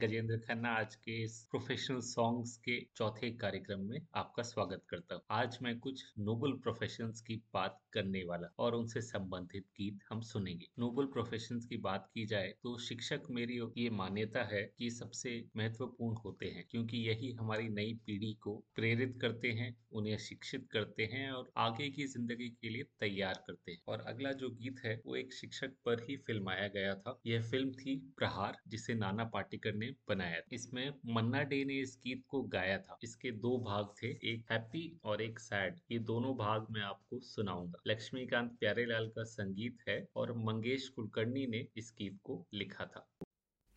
गजेंद्र खन्ना आज के इस प्रोफेशनल सॉन्ग्स के चौथे कार्यक्रम में आपका स्वागत करता हूँ। आज मैं कुछ नोबल प्रोफेशंस की बात करने वाला और उनसे संबंधित गीत हम सुनेंगे। नोबल प्रोफेशंस की बात की जाए तो शिक्षक मेरी ये मान्यता है कि सबसे महत्वपूर्ण होते हैं, क्योंकि यही हमारी नई पीढ़ी को प्रेरित करते हैं, उन्हें शिक्षित करते हैं और आगे की ज़िंदगी के लिए तैयार करते हैं। और अगला जो गीत है, वो एक शिक्षक पर ही फिल्माया गया था। यह फ़िल्म थी प्रहार, जिसे नाना पाटेकर ने बनाया इसमें मन्ना डे ने इस गीत को गाया था। इसके दो भाग थे, एक हैप्पी और एक सैड। ये दोनों भाग मैं आपको सुनाऊँगा। लक्ष्मीकांत प्यारेलाल का संगीत है और मंगेश कुलकर्णी ने इस गीत को लिखा था।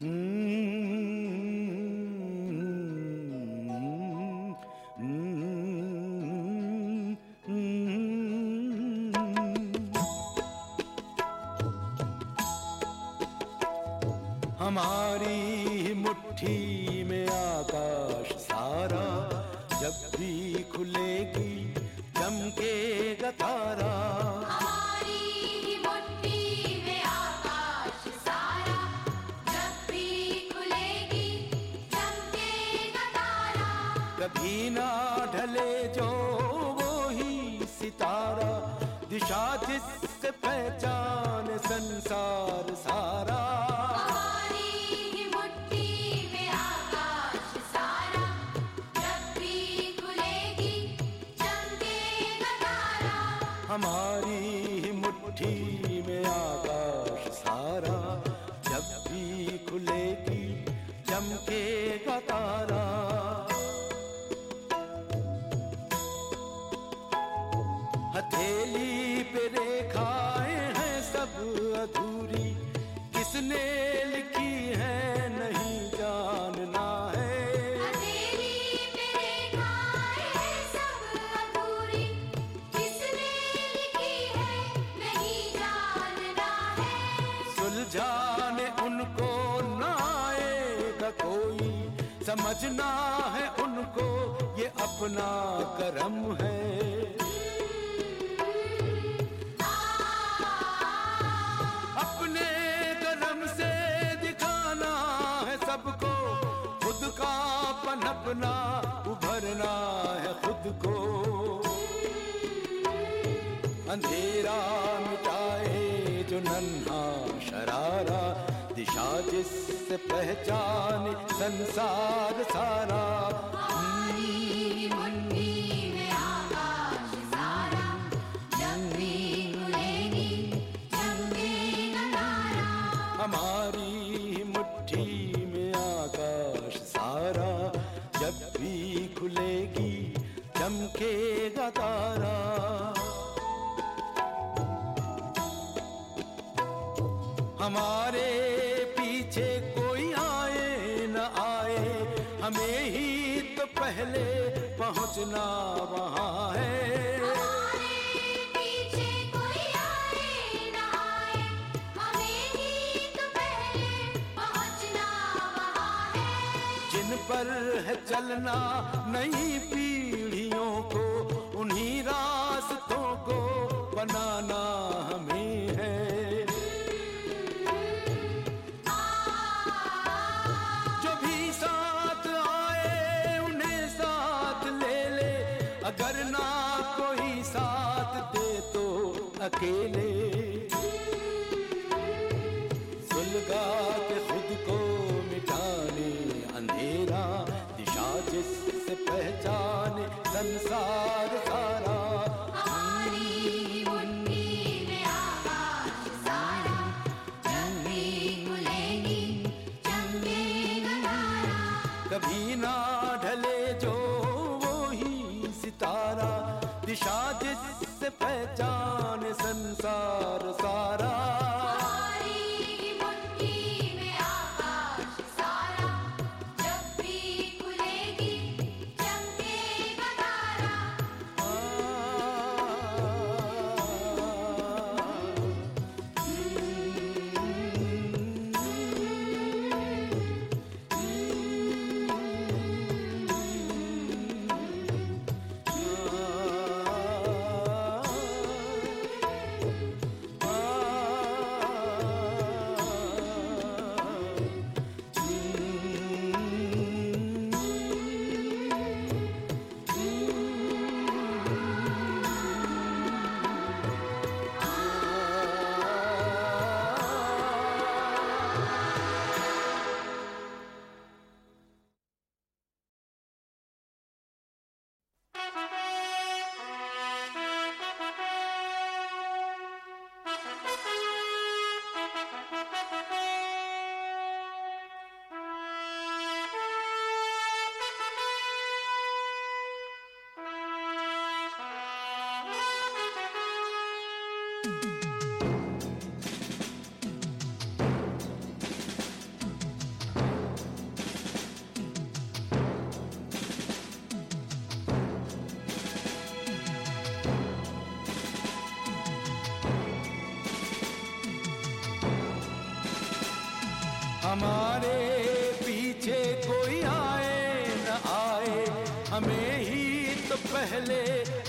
हमारी दिशा जिससे पहचान संसार सारा। हमारी मुट्ठी में आकाश सारा। जब भी खुलेगी चमकेगा तारा। हमारी मुट्ठी में आकाश सारा। जब भी खुलेगी चमकेगा तारा। हथेली किसने लिखी है नहीं जानना है। हैं है है। सुलझाने उनको ना आएगा कोई। समझना है उनको ये अपना करम है। को। अंधेरा मिटाए जो नन्हा शरारा दिशा जिससे पहचान संसार सारा। हमारी मुट्ठी में चमकेगा तारा। हमारे पीछे कोई आए न आए हमें ही तो पहले पहुँचना वहाँ है। हमारे पीछे कोई आए ना बनाना हमें है। जो भी साथ आए, उन्हें साथ ले ले। अगर ना कोई साथ दे तो अकेले।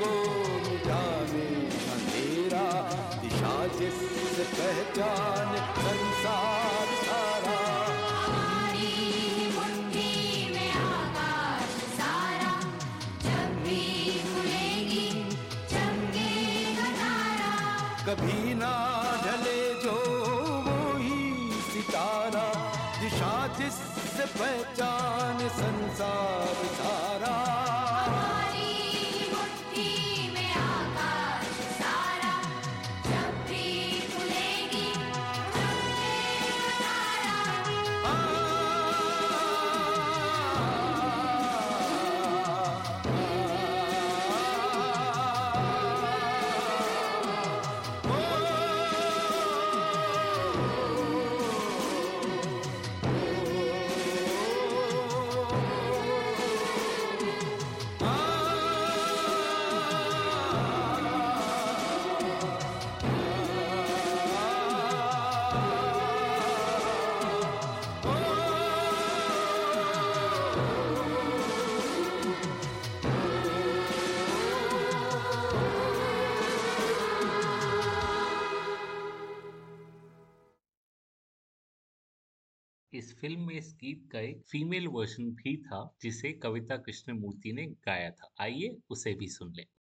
को जाने अंधेरा दिशा जिस पहचान संसार सारा। कभी ना ढले जो वो ही सितारा। दिशा जिस पहचान संसार सारा। फ़िल्म में इस गीत का एक फीमेल वर्जन भी था, जिसे कविता कृष्ण मूर्ति ने गाया था। आइए उसे भी सुन ले।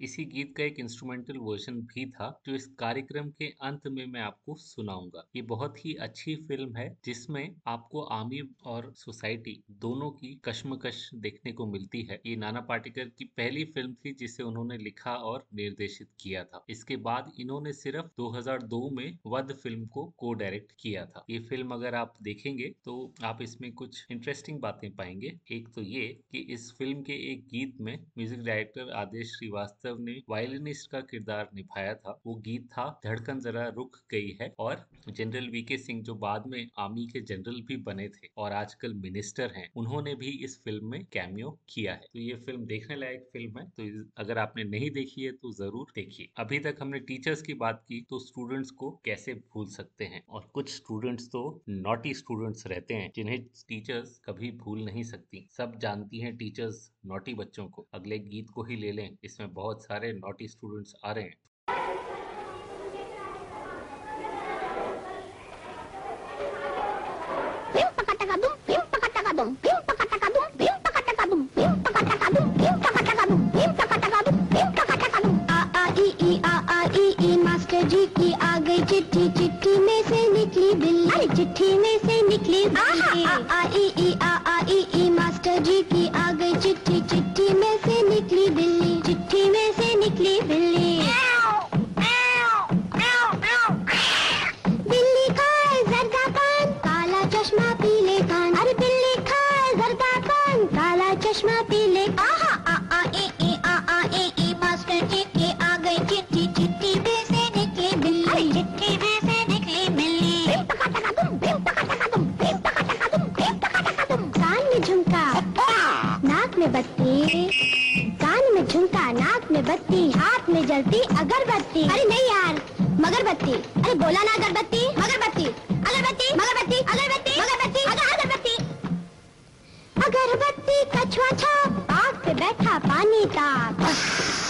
इसी गीत का एक इंस्ट्रूमेंटल वर्जन भी था, जो इस कार्यक्रम के अंत में मैं आपको सुनाऊँगा। ये बहुत ही अच्छी फ़िल्म है, जिसमें आपको आर्मी और सोसाइटी दोनों की कश्मकश देखने को मिलती है। ये नाना पाटेकर की पहली फ़िल्म थी, जिसे उन्होंने लिखा और निर्देशित किया था। इसके बाद इन्होंने सिर्फ़ 2002 में वध फ़िल्म को को डायरेक्ट किया था। ये फ़िल्म अगर आप देखेंगे तो आप इसमें कुछ इंटरेस्टिंग बातें पाएँगे। एक तो ये कि इस फ़िल्म के एक गीत में म्यूज़िक डायरेक्टर आदेश श्रीवास्तव ने वायलिनिस्ट का किरदार निभाया था। वो गीत था, धड़कन जरा रुक गई है और जनरल वीके सिंह जो बाद में आर्मी के जनरल भी बने थे और आजकल मिनिस्टर हैं, उन्होंने भी इस फ़िल्म में कैमियो किया है। तो ये फ़िल्म देखने लायक फ़िल्म है। तो अगर आपने नहीं देखी है तो ज़रूर देखिए। अभी तक हमने टीचर्स की बात की तो स्टूडेंट्स को कैसे भूल सकते हैं? और कुछ स्टूडेंट्स तो नॉटी स्टूडेंट्स रहते हैं, जिन्हें टीचर्स कभी भूल नहीं सकती। सब जानती हैं टीचर्स नॉटी बच्चों को। अगले गीत को ही ले लें। इसमें बहुत सारे नॉटी स्टूडेंट्स आ रहे हैं। मास्टर जी की आ गई चिट्ठी चिट्ठी में से निकली बिल्ली चिट्ठी में से निकली बिल्ली आ आ ई आ आ ई ई मास्टर जी की आ गई चिट्ठी चिट्ठी में से निकली बिल्ली से कछुआ आग पे बैठा पानी ताप।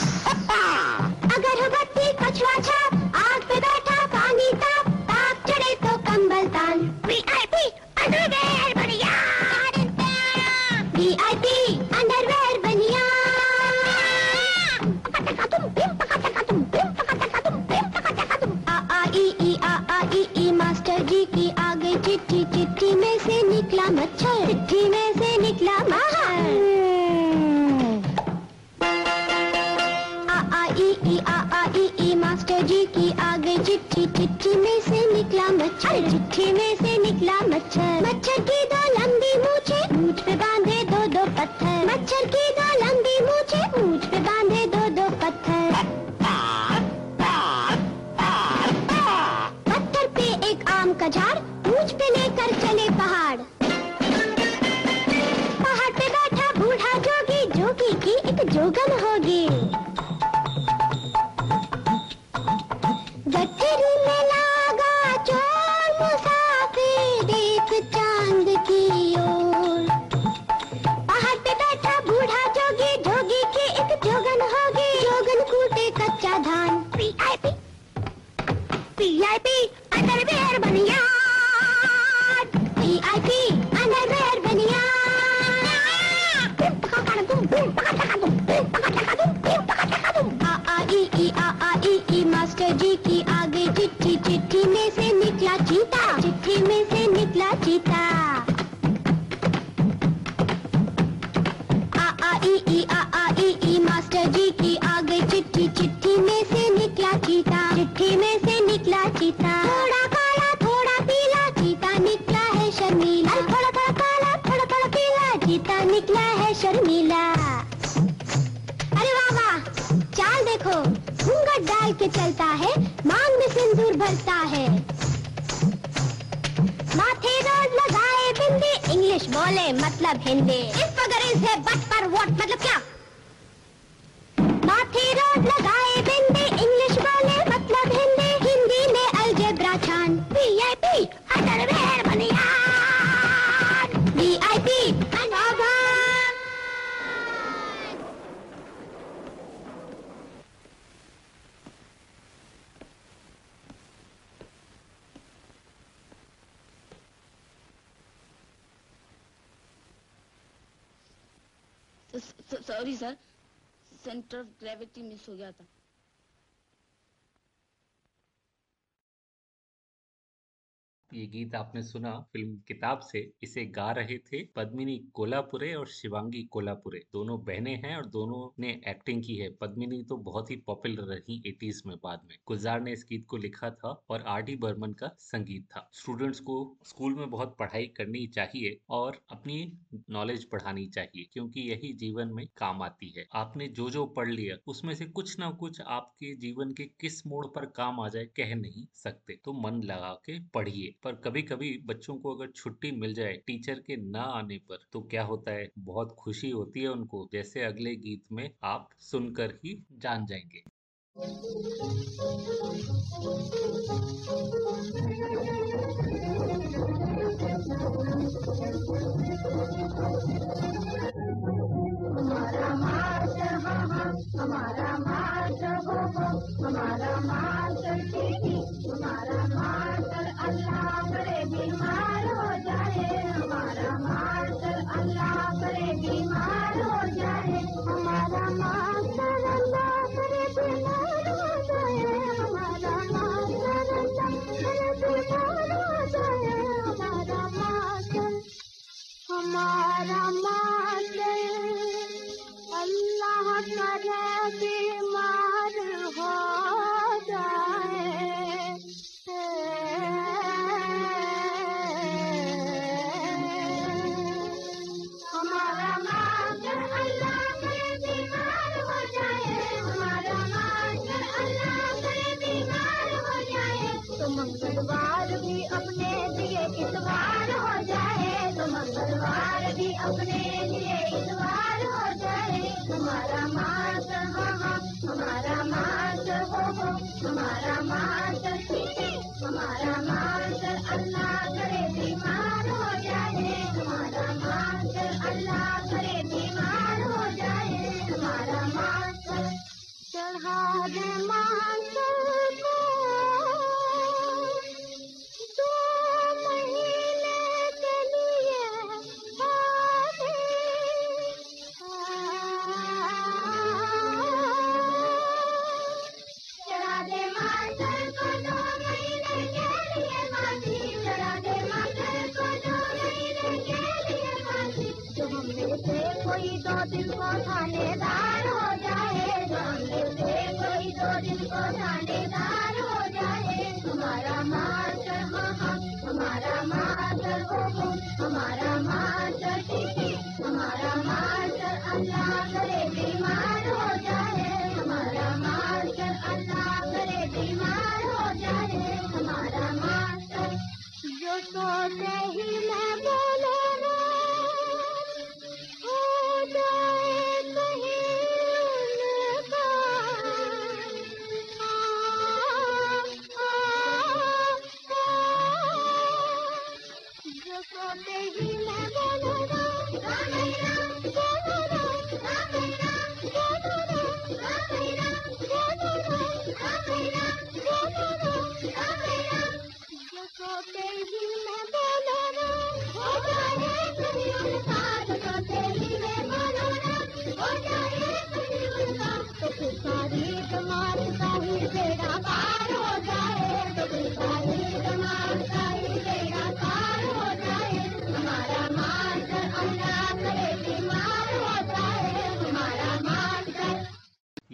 पर वॉट मतलब क्या? Sorry sir centre of gravity miss हो गया था। ये गीत आपने सुना फ़िल्म किताब से, इसे गा रहे थे पद्मिनी कोलापुरे और शिवांगी कोलापुरे दोनों बहनें हैं और दोनों ने एक्टिंग की है। पद्मिनी तो बहुत ही पॉपुलर रही 80s में बाद में। गुलजार ने इस गीत को लिखा था और आर डी बर्मन का संगीत था। स्टूडेंट्स को स्कूल में बहुत पढ़ाई करनी चाहिए और अपनी नॉलेज बढ़ानी चाहिए, क्योंकि यही जीवन में काम आती है। आपने जो जो पढ़ लिया, उसमें से कुछ ना कुछ आपके जीवन के किस मोड़ पर काम आ जाए कह नहीं सकते। तो मन लगा के पढ़िए। पर कभी कभी बच्चों को अगर छुट्टी मिल जाए, टीचर के ना आने पर तो क्या होता है? बहुत खुशी होती है उनको, जैसे अगले गीत में आप सुनकर ही जान जाएँगे। हमारा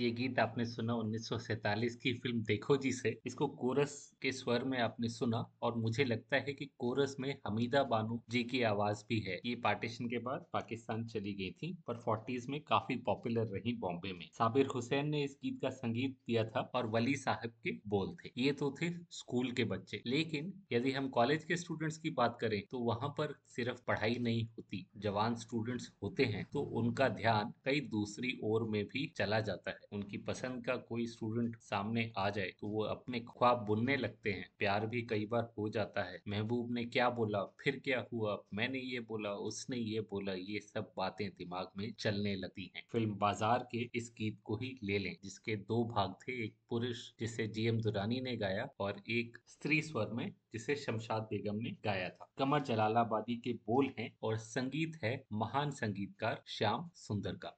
ये गीत आपने सुना 1947 की फ़िल्म देखो जी से इसको कोरस के स्वर में आपने सुना और मुझे लगता है कि कोरस में हमीदा बानू जी की आवाज़ भी है। ये पार्टीशन के बाद पाकिस्तान चली गई थी, पर 40s में काफ़ी पॉपुलर रही बॉम्बे में। साबिर हुसैन ने इस गीत का संगीत दिया था और वली साहब के बोल थे। ये तो थे स्कूल के बच्चे। लेकिन यदि हम कॉलेज के स्टूडेंट्स की बात करें तो वहाँ पर सिर्फ़ पढ़ाई नहीं होती, जवान स्टूडेंट्स होते हैं तो उनका ध्यान कई दूसरी ओर में भी चला जाता है। उनकी पसंद का कोई स्टूडेंट सामने आ जाए तो वो अपने ख्वाब बुनने लगते हैं। प्यार भी कई बार हो जाता है। महबूब ने क्या बोला? फिर क्या हुआ? मैंने ये बोला, उसने ये बोला, ये सब बातें दिमाग में चलने लगती हैं। फ़िल्म बाज़ार के इस गीत को ही ले लें, जिसके दो भाग थे, एक पुरुष, जिसे जीएम दुरानी ने गाया, और एक स्त्री स्वर में, जिसे शमशाद बेगम ने गाया था। कमर जलालाबादी के बोल हैं, और संगीत है महान संगीतकार श्याम सुंदर का।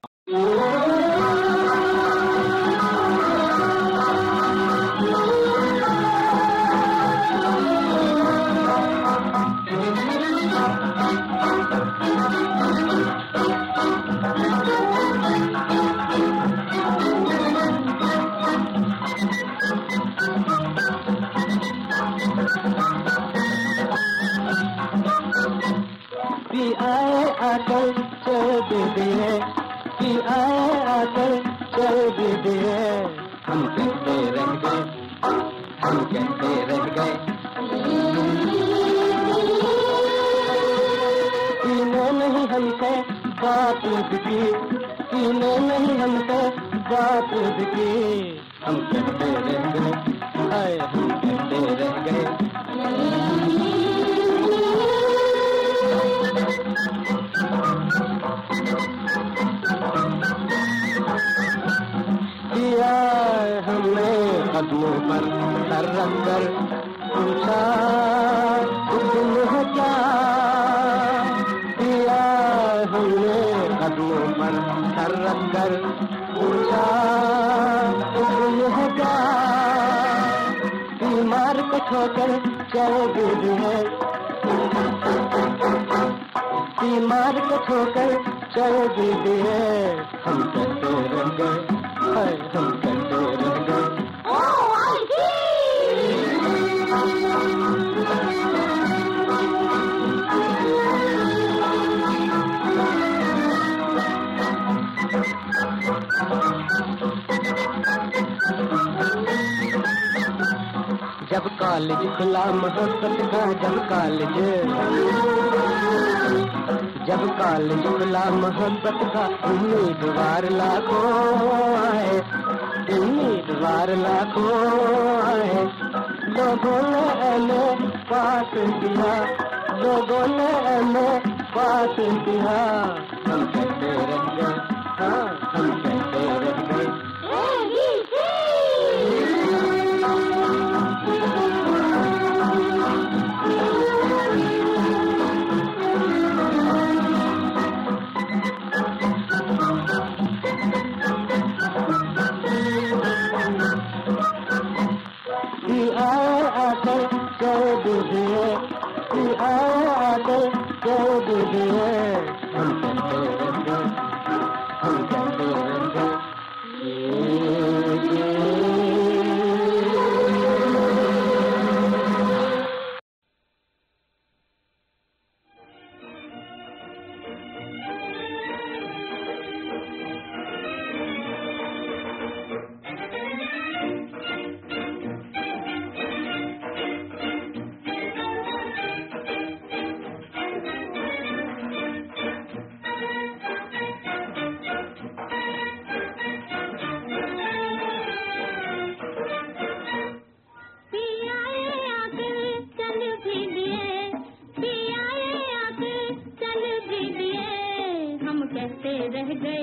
आए आकर चल दीजिए कि आए आकर चल दीजिए हम कहते रह गए हम कहते रह गए सीने नहीं हमसे बात की सीने नहीं हमसे बात की हम कहते रह गए आए हम कहते रह गए किया हमने कदमों पर सर रख कर पूछा तुम है क्या? किया हमने कदमों पर सर रख कर पूछा तुम है क्या? बीमार को छोकर चल दीजिए बीमार को छोकर चल कहते रह हम कहते रह गए? जब कॉलेज खुला मोहब्बत का जब कॉलेज। जब काल खुला मोहब्बत का उम्मीदवार लाखों आए, उम्मीदवार लाखों आए। लोगों ने हमें पास किया, लोगों ने हमें पास किया। हम कहते रह हाँ हम कहते कर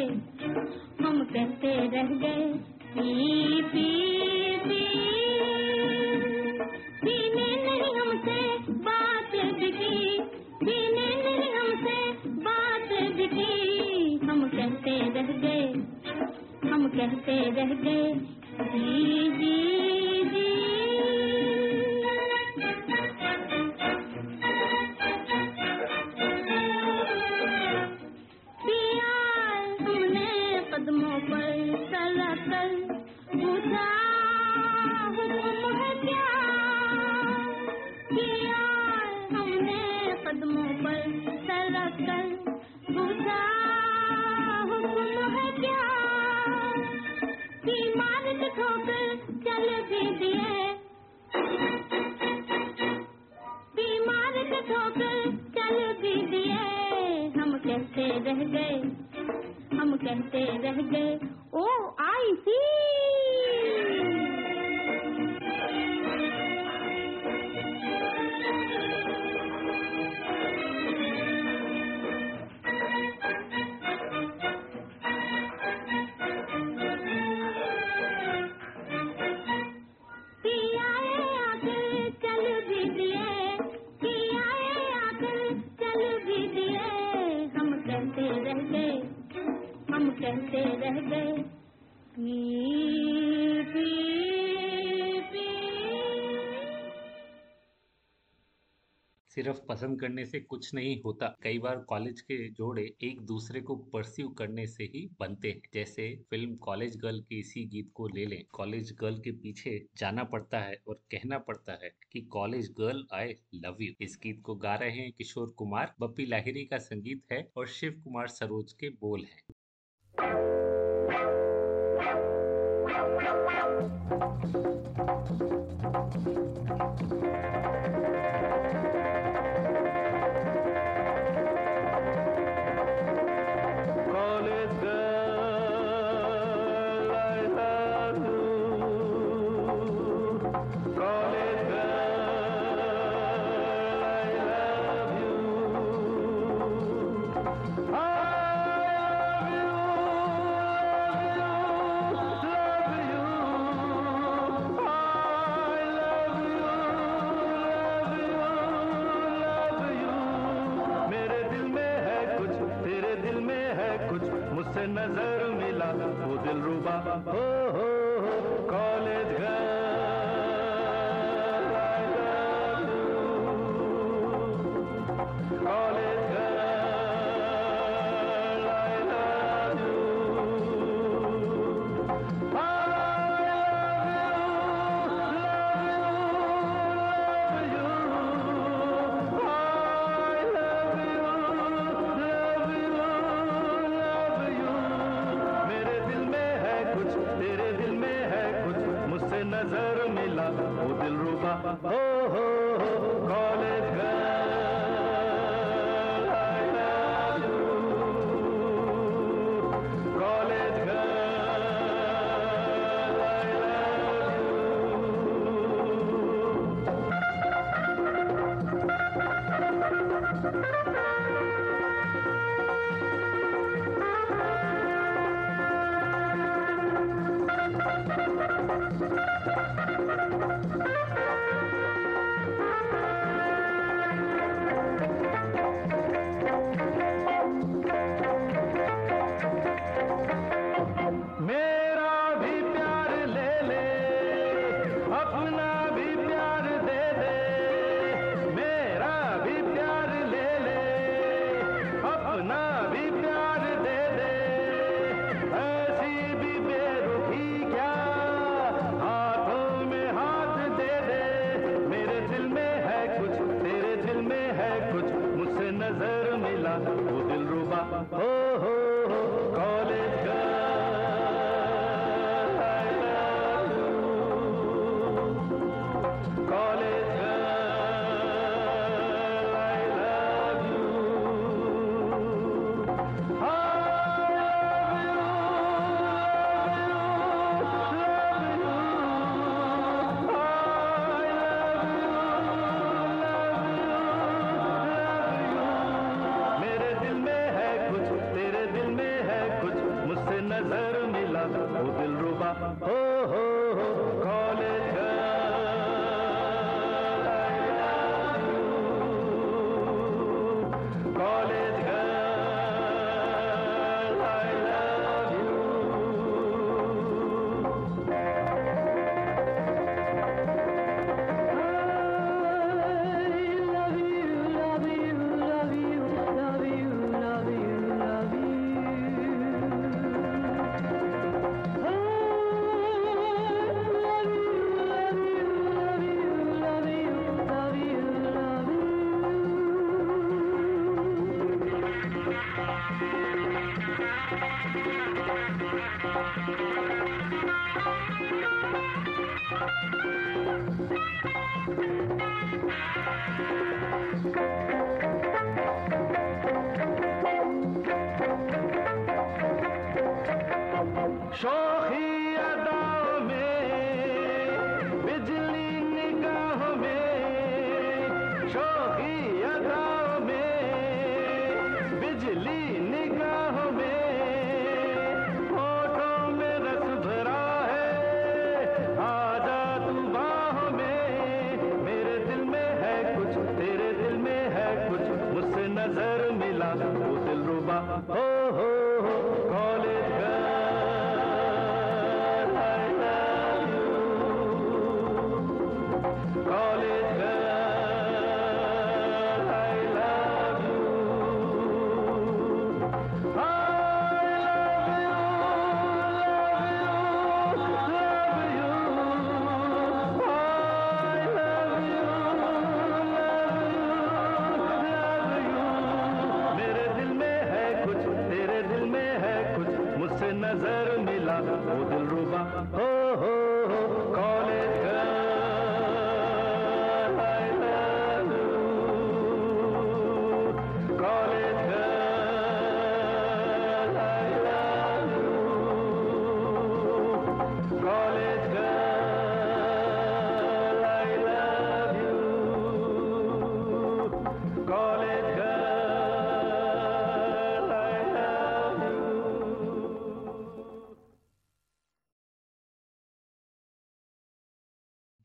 हम कहते रह गए पी पी पी पीने नहीं हमसे बात बिकी पीने नहीं हमसे बात बिकी हम कहते रह गए, हम कहते रह गए, जी जी जी। गए हम कहते रह गए ओ आई सी सिर्फ़ पसंद करने से कुछ नहीं होता। कई बार कॉलेज के जोड़े एक दूसरे को परस्यू करने से ही बनते हैं। जैसे फ़िल्म कॉलेज गर्ल के इसी गीत को ले लें, कॉलेज गर्ल के पीछे जाना पड़ता है और कहना पड़ता है कि college girl I love you इस गीत को गा रहे हैं किशोर कुमार। बप्पी लाहिरी का संगीत है और शिव कुमार सरोज के बोल है।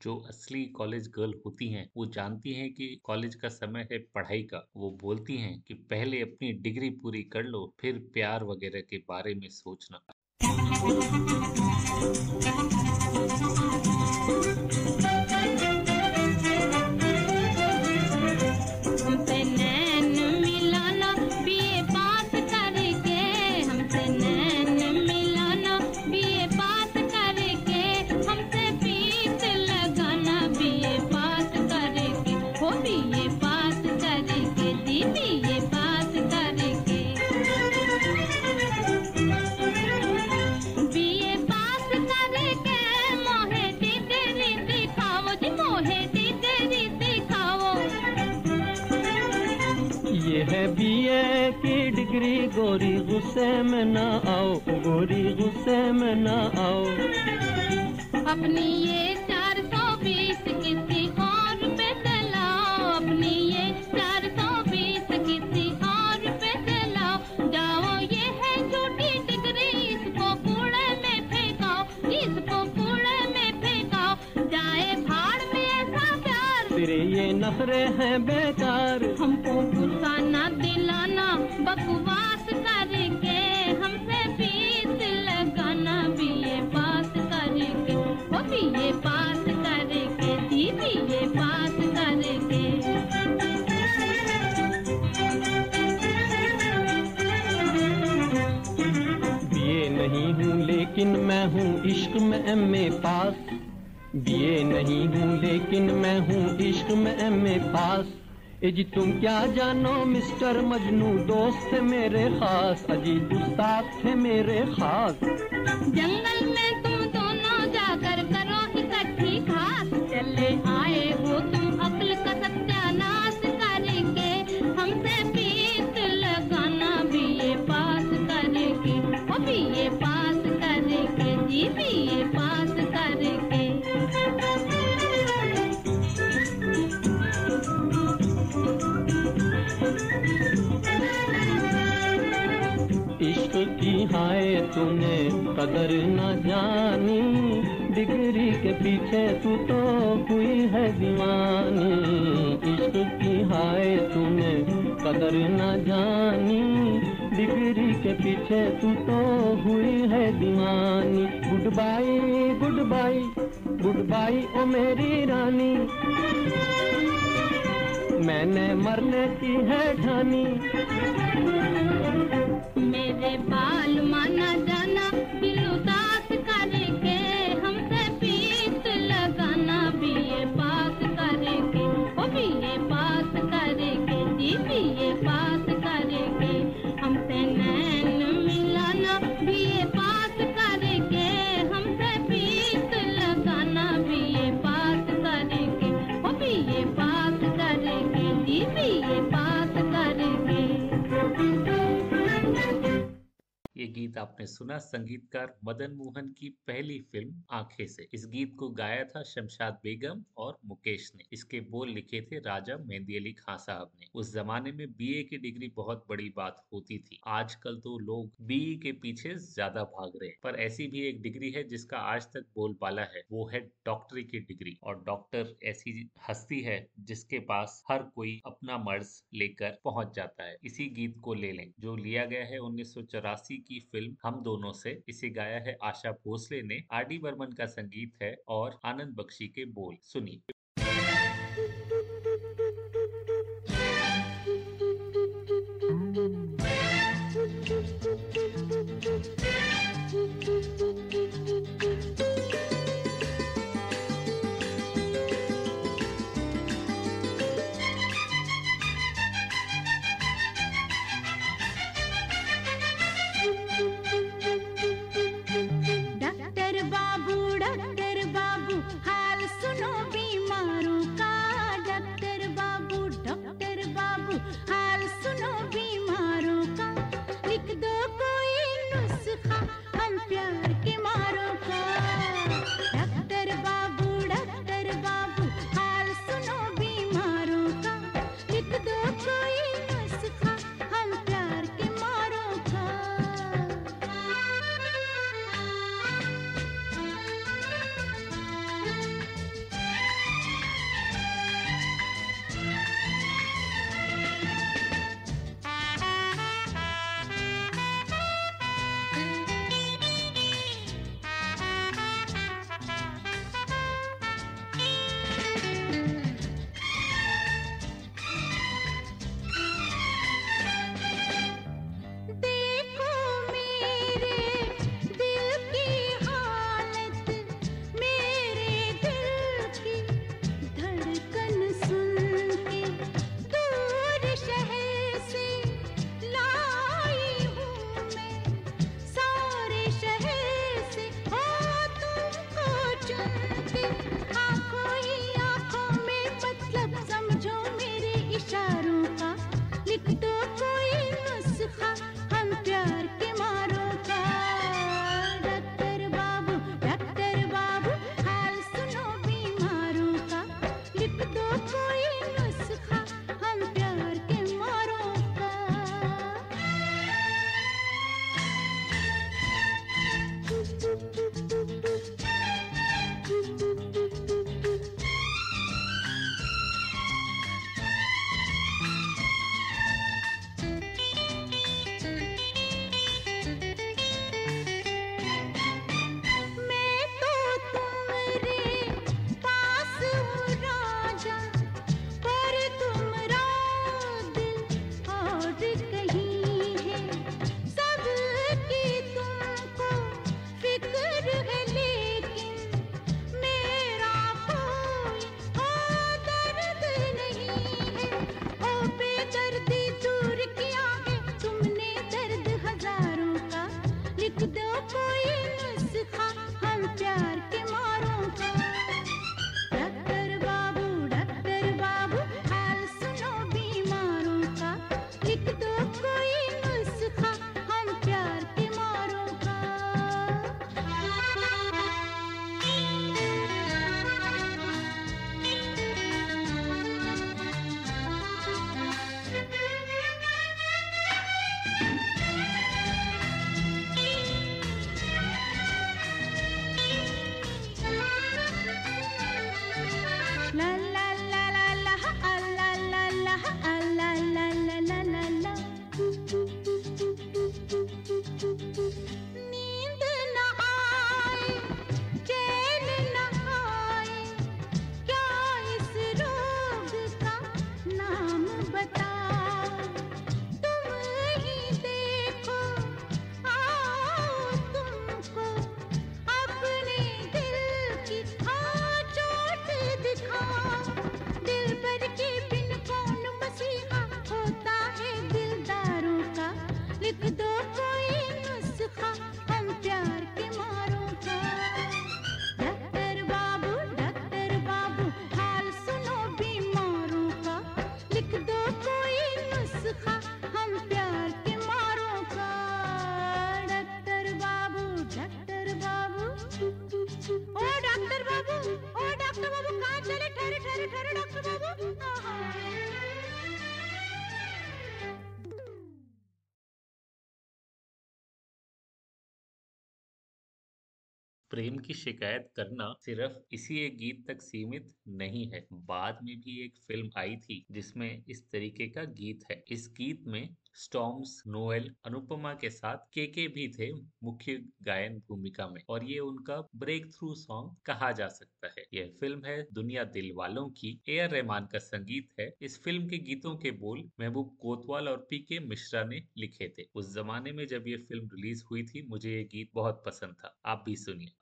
जो असली कॉलेज गर्ल होती हैं, वो जानती हैं कि कॉलेज का समय है पढ़ाई का। वो बोलती हैं कि पहले अपनी डिग्री पूरी कर लो, फिर प्यार वगैरह के बारे में सोचना। की गोरी गुस्से में ना आओ गोरी गुस्से में ना आओ। अपनी ये चार सौ बीस किसी और पे चलाओ। अपनी ये चार सौ बीस किसी और पे चलाओ। जाओ ये है छोटी डिग्री इसको कूड़े में फेंकाओ इसको कूड़े में फेंकाओ। जाए भाड़ में ऐसा प्यार। तेरे ये नखरे हैं बेकार। हमको गुस्सा न दिलाना नहीं हूँ लेकिन मैं हूँ इश्क में एम ए पास। बीए नहीं हूँ लेकिन मैं हूँ इश्क में एम ए पास। ए जी, तुम क्या जानो, मिस्टर मजनू दोस्त थे मेरे खास अजी उस्ताद थे मेरे खास। जंगल में तुम दोनों जाकर करो इकट्ठी खास, चले आए तूने कदर न जानी। डिग्री के पीछे तू तो हुई है दीवानी। इश्क की हाय तूने, कदर न जानी। डिग्री के पीछे तू तो हुई है दीवानी। Goodbye goodbye goodbye ओ मेरी रानी। मैंने मरने की है ठानी। गीत आपने सुना, संगीतकार मदन मोहन की पहली फ़िल्म आँखें से। इस गीत को गाया था शमशाद बेगम और मुकेश ने। इसके बोल लिखे थे राजा मेहंदी अली खां साहब ने। उस जमाने में बीए की डिग्री बहुत बड़ी बात होती थी। आजकल तो लोग बीई के पीछे ज़्यादा भाग रहे हैं। पर ऐसी भी एक डिग्री है जिसका आज तक बोलबाला है। वो है डॉक्टरी की डिग्री। और डॉक्टर ऐसी हस्ती है जिसके पास हर कोई अपना मर्ज लेकर पहुँच जाता है। इसी गीत को ले लें, जो लिया गया है उन्नीस सौ चौरासी की फ़िल्म हम दोनों से, इसे गाया है आशा भोसले ने, आर डी बर्मन का संगीत है और आनंद बख्शी के बोल। सुनिए। प्रेम की शिकायत करना सिर्फ़ इसी एक गीत तक सीमित नहीं है। बाद में भी एक फ़िल्म आई थी जिसमें इस तरीके का गीत है। इस गीत में स्टॉम्स नोएल अनुपमा के साथ केके भी थे मुख्य गायन भूमिका में और ये उनका ब्रेक थ्रू सॉन्ग कहा जा सकता है। यह फ़िल्म है दुनिया दिल वालों की ए आर रहमान का संगीत है। इस फ़िल्म के गीतों के बोल महबूब कोतवाल और पी के मिश्रा ने लिखे थे। उस जमाने में जब ये फ़िल्म रिलीज़ हुई थी, मुझे ये गीत बहुत पसंद था। आप भी सुनिए।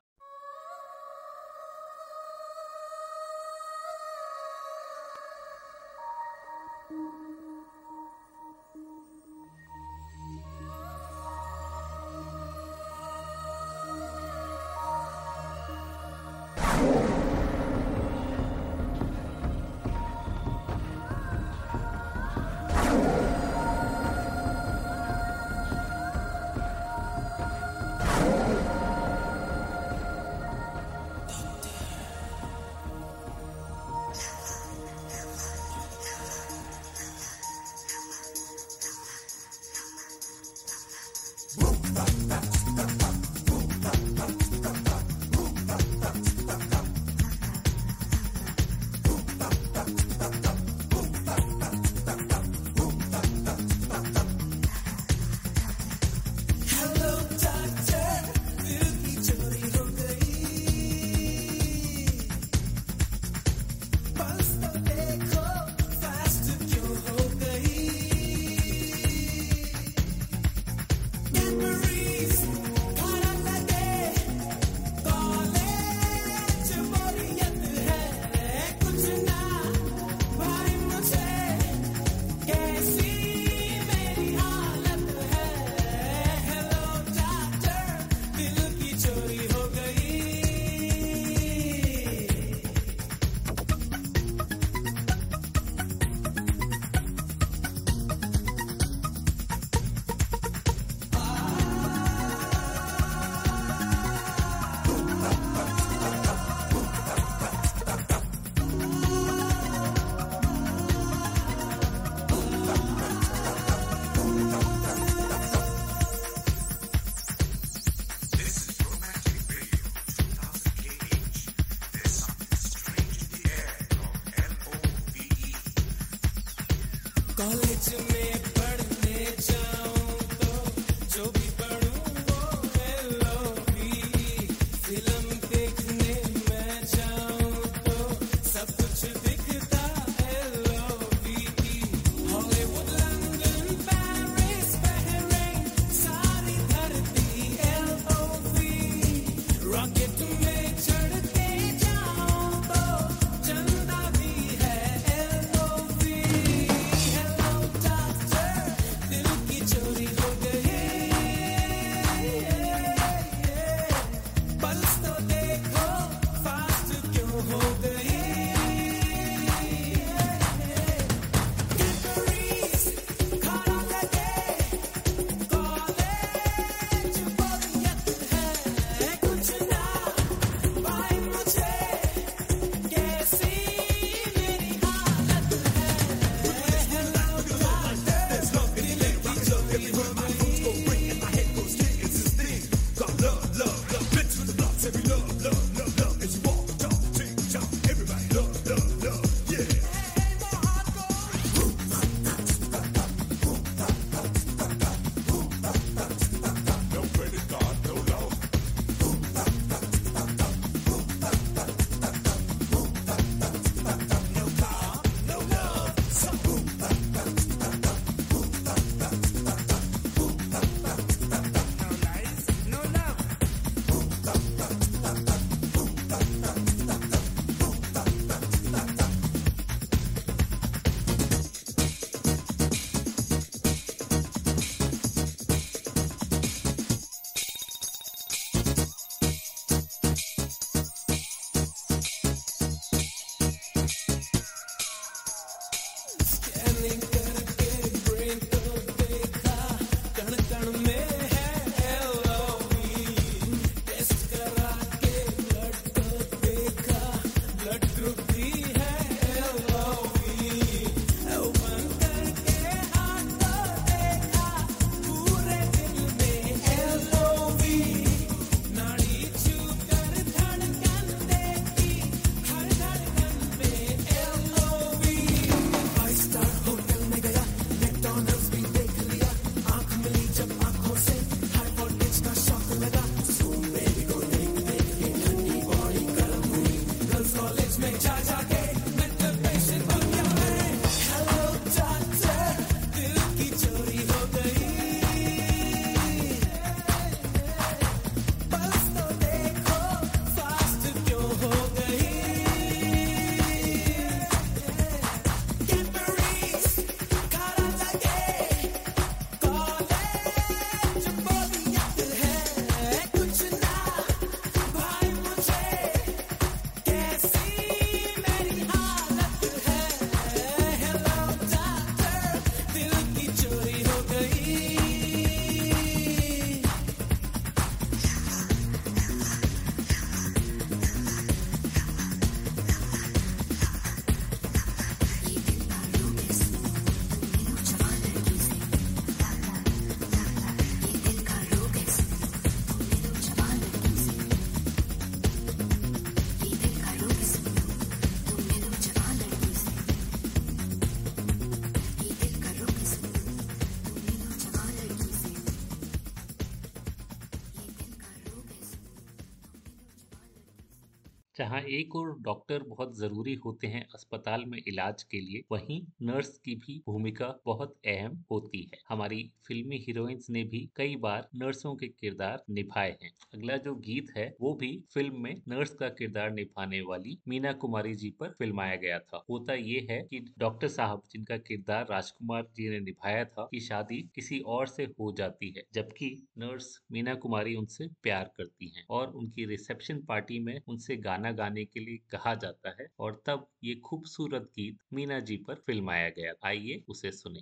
जहाँ एक और डॉक्टर बहुत ज़रूरी होते हैं अस्पताल में इलाज के लिए वहीं नर्स की भी भूमिका बहुत अहम होती है। हमारी फिल्मी हीरोइंस ने भी कई बार नर्सों के किरदार निभाए हैं। अगला जो गीत है वो भी फ़िल्म में नर्स का किरदार निभाने वाली मीना कुमारी जी पर फिल्माया गया था। होता ये है कि डॉक्टर साहब जिनका किरदार राजकुमार जी ने निभाया था की शादी किसी और से हो जाती है जबकि नर्स मीना कुमारी उनसे प्यार करती हैं और उनकी रिसेप्शन पार्टी में उनसे गाना गाने के लिए कहा जाता है और तब ये खूबसूरत गीत मीना जी पर फिल्माया गया। आइए उसे सुने।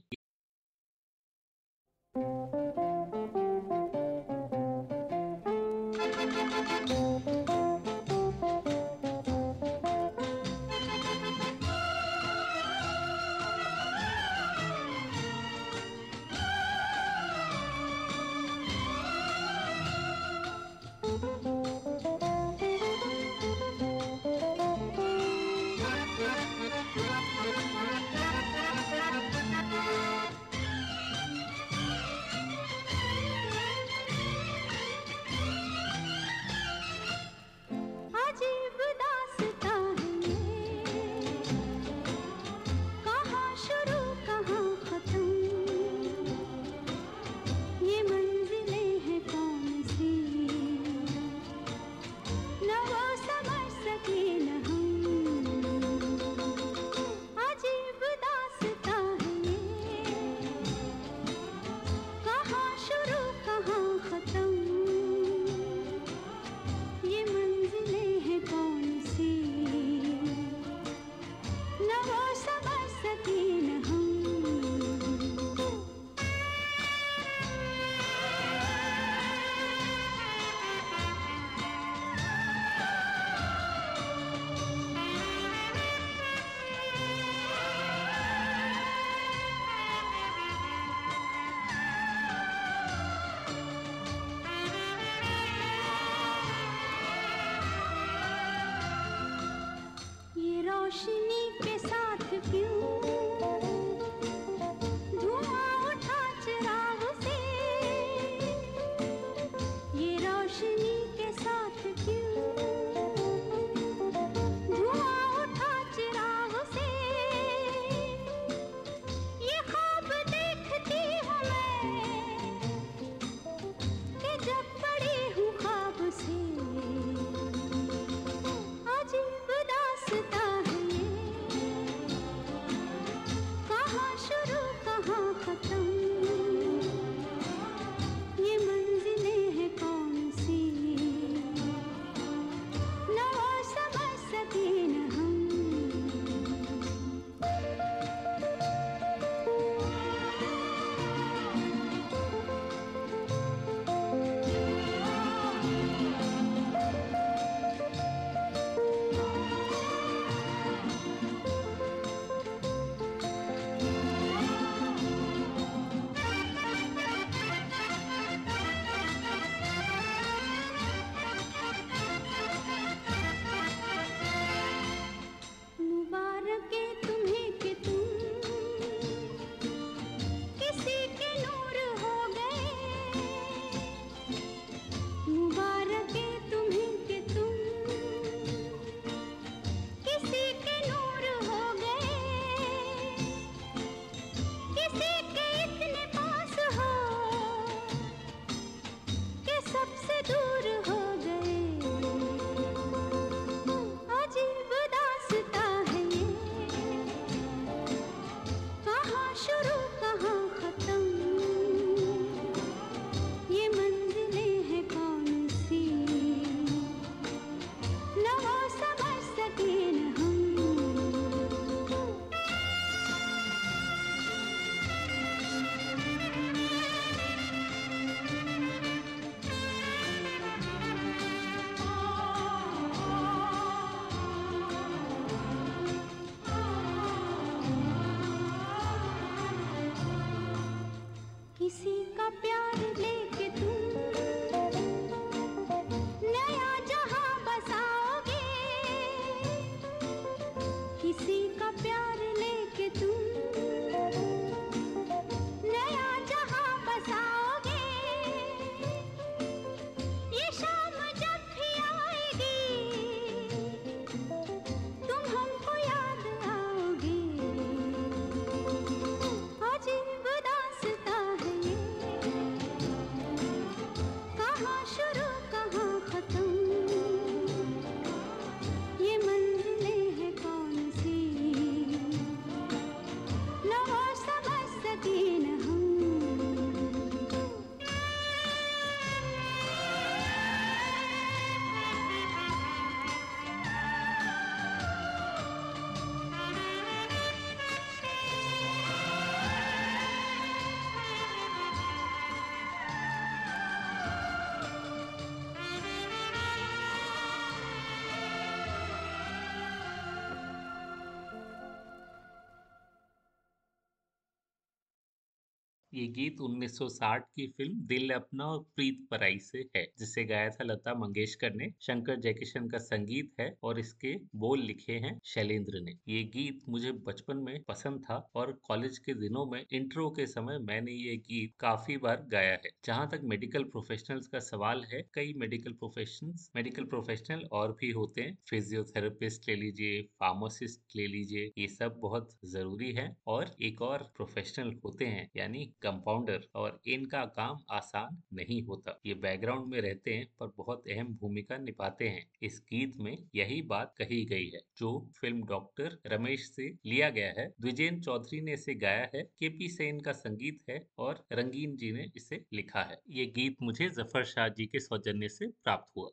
ये गीत 1960 की फ़िल्म दिल अपना और प्रीत पराई से है, जिसे गाया था लता मंगेशकर ने। शंकर जयकिशन का संगीत है और इसके बोल लिखे हैं शैलेंद्र ने। ये गीत मुझे बचपन में पसंद था और कॉलेज के दिनों में इंट्रो के समय मैंने ये गीत काफ़ी बार गाया है। जहाँ तक मेडिकल प्रोफेशनल्स का सवाल है, कई मेडिकल प्रोफेशन मेडिकल प्रोफेशनल और भी होते हैं। फिजियोथेरेपिस्ट ले लीजिए, फार्मासिस्ट ले लीजिए, ये सब बहुत ज़रूरी है और एक और प्रोफेशनल होते हैं, यानी कंपाउंडर और इनका काम आसान नहीं होता ये बैकग्राउंड में रहते हैं पर बहुत अहम भूमिका निभाते हैं इस गीत में यही बात कही गई है जो फ़िल्म डॉक्टर रमेश से लिया गया है द्विजेन चौधरी ने इसे गाया है के पी सेन का संगीत है और रंगीन जी ने इसे लिखा है ये गीत मुझे ज़फ़र शाह जी के सौजन्य से प्राप्त हुआ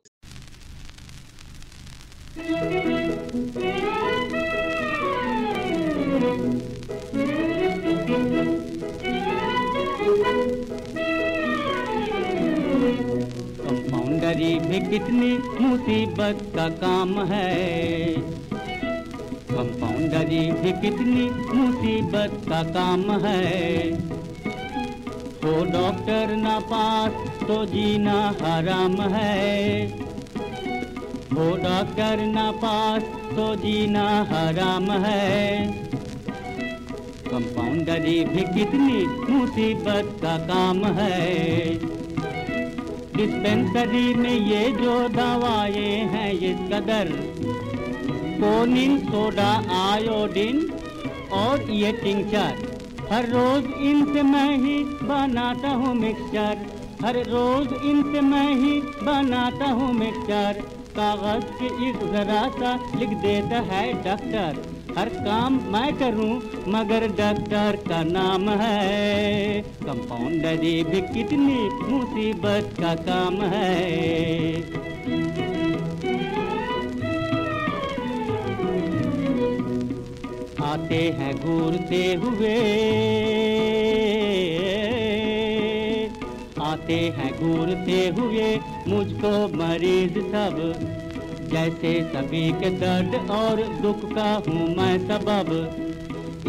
कंपाउंडरी भी कितनी मुसीबत का काम है। कंपाउंडरी भी कितनी मुसीबत का काम है। हो डॉक्टर ना पास तो जीना हराम है। हो डॉक्टर ना पास तो जीना हराम है। कंपाउंडरी भी कितनी मुसीबत का काम है। डिस्पेंसरी में ये जो दवाएँ हैं, इस कदर। कोनिन सोडा, आयोडीन और ये टिंचर हर रोज इनसे मैं ही बनाता हूँ मिक्सचर हर रोज इनसे मैं ही बनाता हूँ मिक्सचर कागज़ के इस जरा सा लिख देता है डॉक्टर हर काम मैं करूँ, मगर डॉक्टर का नाम है। कंपाउंडरी भी कितनी मुसीबत का काम है। आते हैं घूरते हुए। आते हैं घूरते हुए, मुझको मरीज़ सब जैसे सभी के दर्द और दुख का हूँ मैं सबब।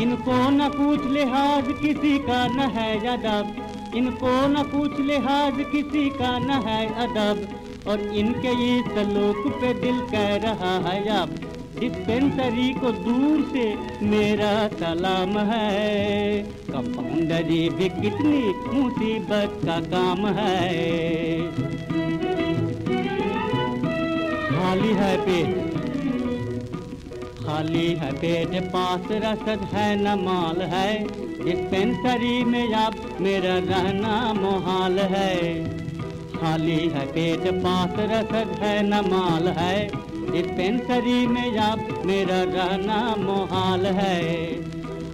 इनको न पूछ लिहाज किसी का न है अदब। इनको न पूछ लिहाज किसी का न है अदब। और इनके ये सलूक पे दिल कह रहा है अब। डिस्पेंसरी को दूर से मेरा सलाम है। कंपाउंडरी भी कितनी मुसीबत का काम है। खाली है पेट। खाली है पेट, पास रसद है, न माल है। डिस्पेंसरी में अब मेरा रहना मोहाल है। खाली है पेट, पास रसद है, न माल है। डिस्पेंसरी में अब मेरा रहना मोहाल है।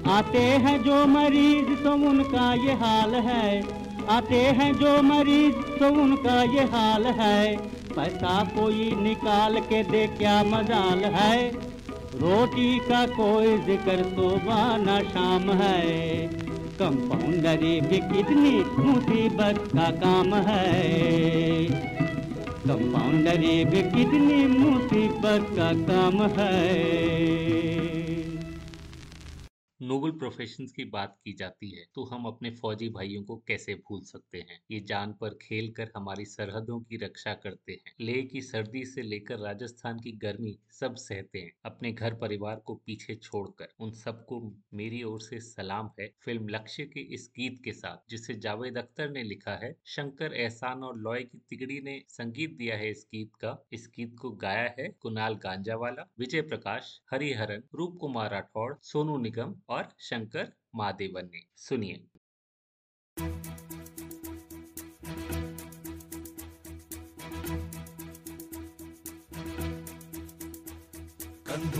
आते हैं जो मरीज़ तो उनका ये हाल है। आते हैं जो मरीज़ तो उनका ये हाल है। पैसा कोई निकाल के दे, क्या मजाल है? रोटी का कोई ज़िक्र सुबह न शाम है। कंपाउंडरी भी कितनी मुसीबत का काम है। कंपाउंडरी भी कितनी मुसीबत का काम है। नोबल प्रोफेशन की बात की जाती है तो हम अपने फौजी भाइयों को कैसे भूल सकते हैं? ये जान पर खेल कर हमारी सरहदों की रक्षा करते हैं। लेह की सर्दी से लेकर राजस्थान की गर्मी सब सहते हैं। अपने घर परिवार को पीछे छोड़कर उन सबको मेरी ओर से सलाम है फ़िल्म लक्ष्य के इस गीत के साथ, जिसे जावेद अख्तर ने लिखा है। शंकर एहसान और लॉय की तिगड़ी ने संगीत दिया है इस गीत का। इस गीत को गाया है कुणाल गांजावाला, विजय प्रकाश, हरिहरन, रूप कुमार राठौड़, सोनू निगम और शंकर महादेवन ने। सुनिए।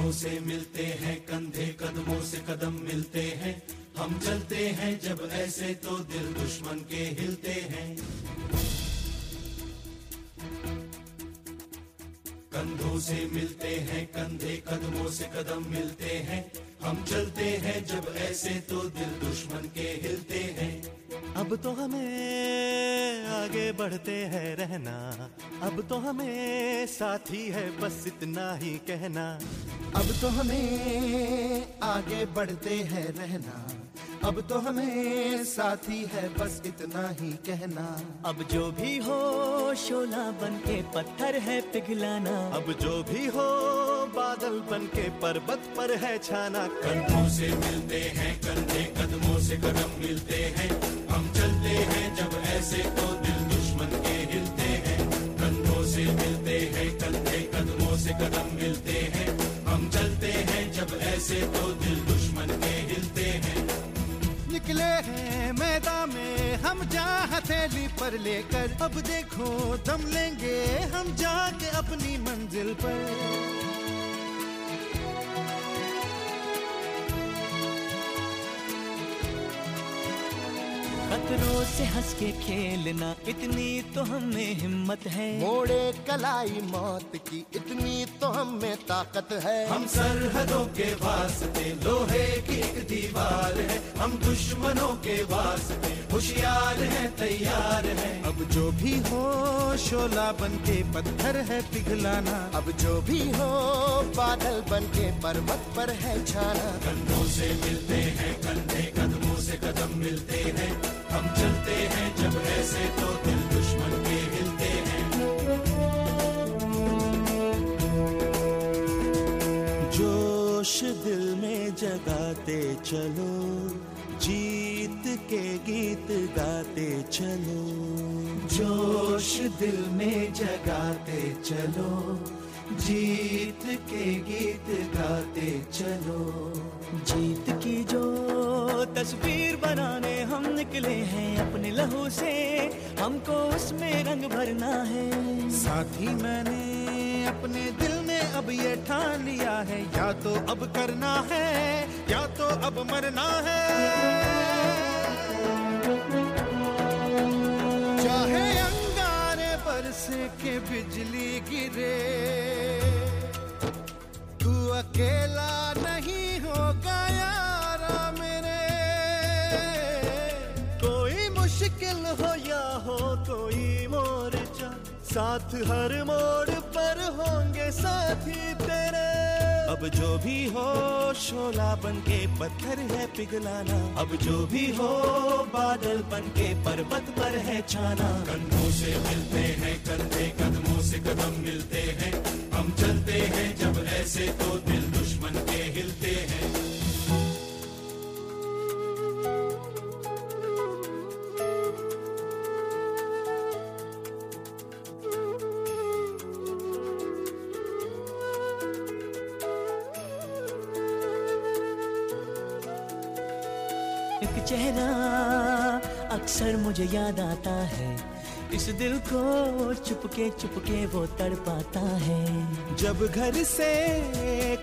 कंधों से मिलते हैं, कंधे कदमों से कदम मिलते हैं। हम चलते हैं, जब ऐसे तो दिल दुश्मन के हिलते हैं। कंधों से मिलते हैं, कंधे कदमों से कदम मिलते हैं। हम चलते हैं, जब ऐसे तो दिल दुश्मन के हिलते हैं। अब तो हमें आगे बढ़ते हैं रहना। अब तो हमें साथी है, बस इतना ही कहना। अब तो हमें आगे बढ़ते हैं रहना। अब तो हमें साथी है बस इतना ही कहना। अब जो भी हो शोला बन के पत्थर है पिघलाना। अब जो भी हो बादल बन के पर्वत पर है छाना। कंधों से मिलते हैं कंधे कदमों से कदम मिलते हैं। हम चलते हैं जब ऐसे तो दिल दुश्मन के हिलते हैं। कंधों से मिलते हैं कंधे कदमों से कदम मिलते हैं। हम चलते हैं जब ऐसे तो दिल दुश्मन के हिलते निकले हैं मैदान में। हम जा हथेली पर लेकर। अब देखो दम लेंगे हम जाके अपनी मंजिल पर। खतरों से हंस के खेलना इतनी तो हमें हिम्मत है। मोड़े कलाई मौत की इतनी तो हम में ताकत है। हम सरहदों के वास्ते लोहे की एक दीवार है। हम दुश्मनों के वास्ते होशियार है तैयार है। अब जो भी हो शोला बन के पत्थर है पिघलाना। अब जो भी हो बादल बन के पर्वत पर है छाना। कंधों से मिलते हैं कंधे कदमों से कदम मिलते हैं। हम चलते हैं जब ऐसे तो दिल दुश्मन जोश दिल में जगाते चलो, जीत के गीत गाते चलो। जोश दिल में जगाते चलो जीत के गीत गाते चलो। जीत की जो तस्वीर बनाने हम निकले हैं अपने लहू से, हमको उसमें रंग भरना है। साथी मैंने अपने दिल में अब ये ठान लिया है, या तो अब करना है, या तो अब मरना है। के बिजली गिरे। तू अकेला नहीं होगा यारा मेरे। कोई मुश्किल हो या हो, कोई मोर्चा, साथ हर मोड़ पर होंगे साथी तेरे। अब जो भी हो, शोला बन के पत्थर है पिघलाना। अब जो भी हो, बादल बन के पर्वत पर है छाना। कंधों से मिलते हैं कंधे कदमों से कदम मिलते हैं। हम चलते हैं, जब ऐसे तो दिल दुश्मन के हिलते हैं। अक्सर मुझे याद आता है। इस दिल को चुपके चुपके वो तड़पाता है। जब घर से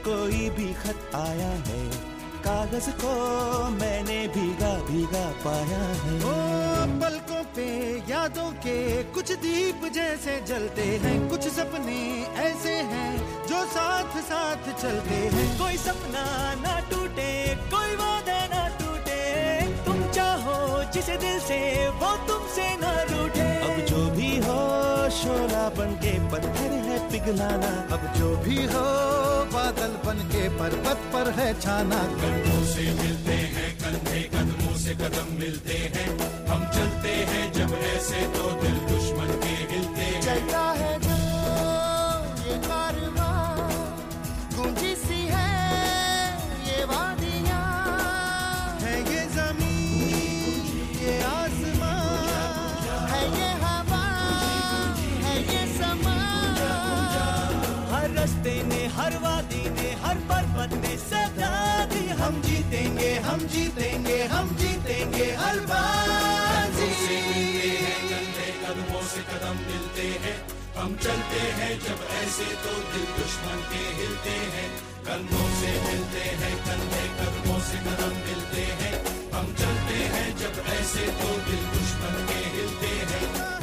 कोई भी खत आया है कागज़ को मैंने भीगा भीगा पाया है। ओ पलकों पे यादों के कुछ दीप जैसे जलते हैं कुछ सपने ऐसे हैं जो साथ साथ चलते हैं। कोई सपना ना टूटे कोई वादा दिल से वो तुमसे ना रूठे। अब जो भी हो शोला बन के पत्थर है पिघलाना। अब जो भी हो बादल बन के पर्वत पर है छाना। कंधों से मिलते हैं कंधे कदमों से कदम मिलते हैं। हम चलते हैं जब ऐसे तो दिल दुश्मन के हिलते हैं। चलता है हम जीतेंगे हम जीतेंगे हम जीतेंगे हर कंधे कदमों से कदम मिलते हैं। हम चलते हैं, जब ऐसे तो दिल दुश्मन के हिलते हैं। कंधों से मिलते हैं कंधे कदमों से कदम मिलते हैं। हम चलते हैं, जब ऐसे तो दिल दुश्मन के हिलते हैं।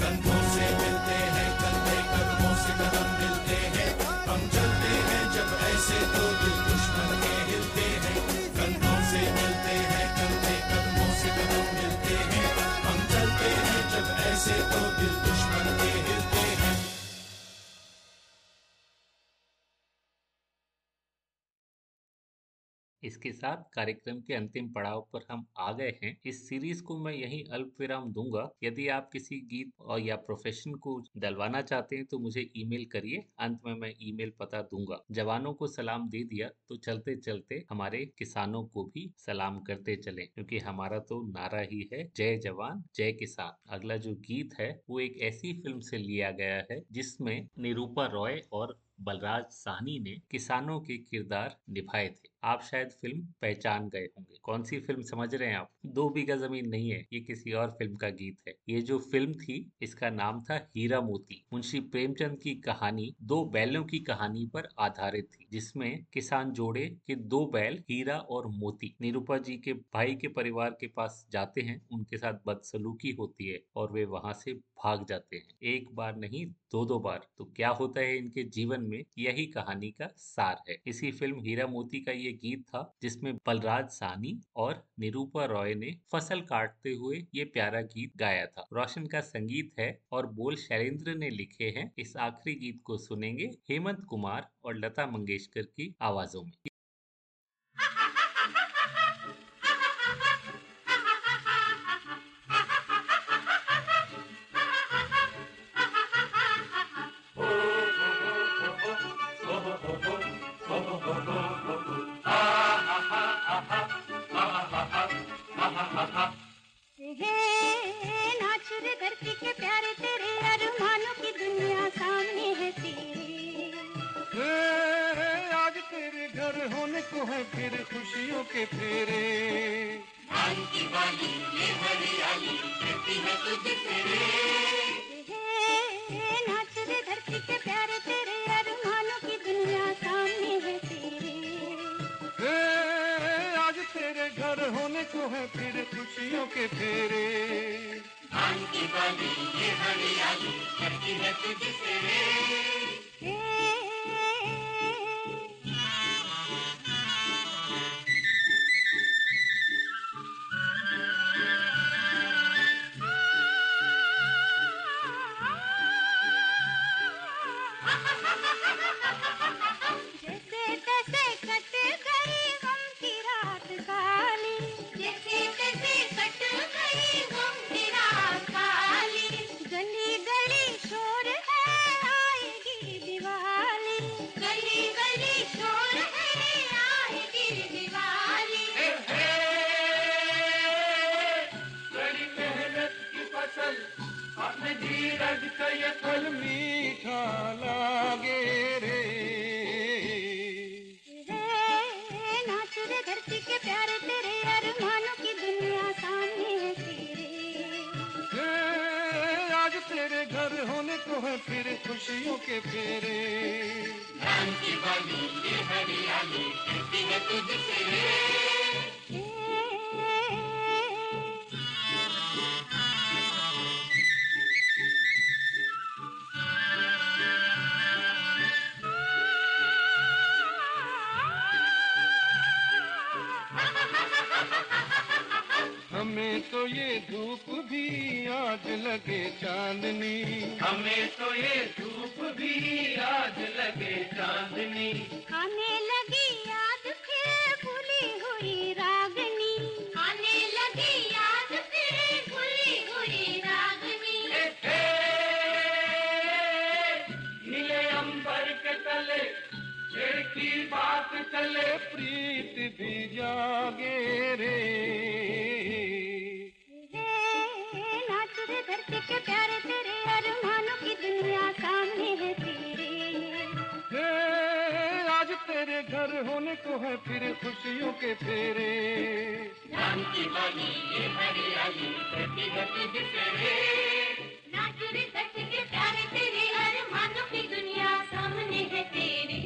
इसके साथ कार्यक्रम के अंतिम पड़ाव पर हम आ गए हैं। इस सीरीज़ को मैं यही अल्प विराम दूँगा। यदि आप किसी गीत और या प्रोफेशन को डलवाना चाहते हैं तो मुझे ईमेल करिए। अंत में मैं ईमेल पता दूँगा। जवानों को सलाम दे दिया तो चलते चलते हमारे किसानों को भी सलाम करते चले, क्योंकि हमारा तो नारा ही है। जय जवान, जय किसान। अगला जो गीत है, वो एक ऐसी फ़िल्म से लिया गया है, जिसमें निरूपा रॉय और बलराज साहनी ने किसानों के किरदार निभाए थे। आप शायद फ़िल्म पहचान गए होंगे। कौन सी फ़िल्म समझ रहे हैं आप? दो बीघा ज़मीन नहीं है, ये किसी और फ़िल्म का गीत है। ये जो फ़िल्म थी, इसका नाम था हीरा मोती। मुंशी प्रेमचंद की कहानी दो बैलों की कहानी पर आधारित थी, जिसमें किसान जोड़े के दो बैल, हीरा और मोती। निरूपा जी के भाई के परिवार के पास जाते हैं, उनके साथ बदसलूकी होती है और वे वहाँ से भाग जाते हैं। एक बार नहीं दो दो बार। तो क्या होता है इनके जीवन में यही कहानी का सार है। इसी फ़िल्म हीरा मोती का ये गीत था, जिसमें बलराज सानी और निरूपा रॉय ने फ़सल काटते हुए ये प्यारा गीत गाया था। रोशन का संगीत है और बोल शैलेंद्र ने लिखे हैं। इस आखिरी गीत को सुनेंगे हेमंत कुमार और लता मंगेशकर की आवाजों में। खुशियों करती है जैसे तेरे घर होने को है फिर खुशियों के फेरे। नाच रे धरती के प्यारे तेरे अरमानों की दुनिया सामने है तेरे।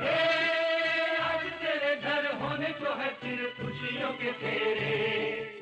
हे, आज तेरे घर होने को है फिर खुशियों के फेरे।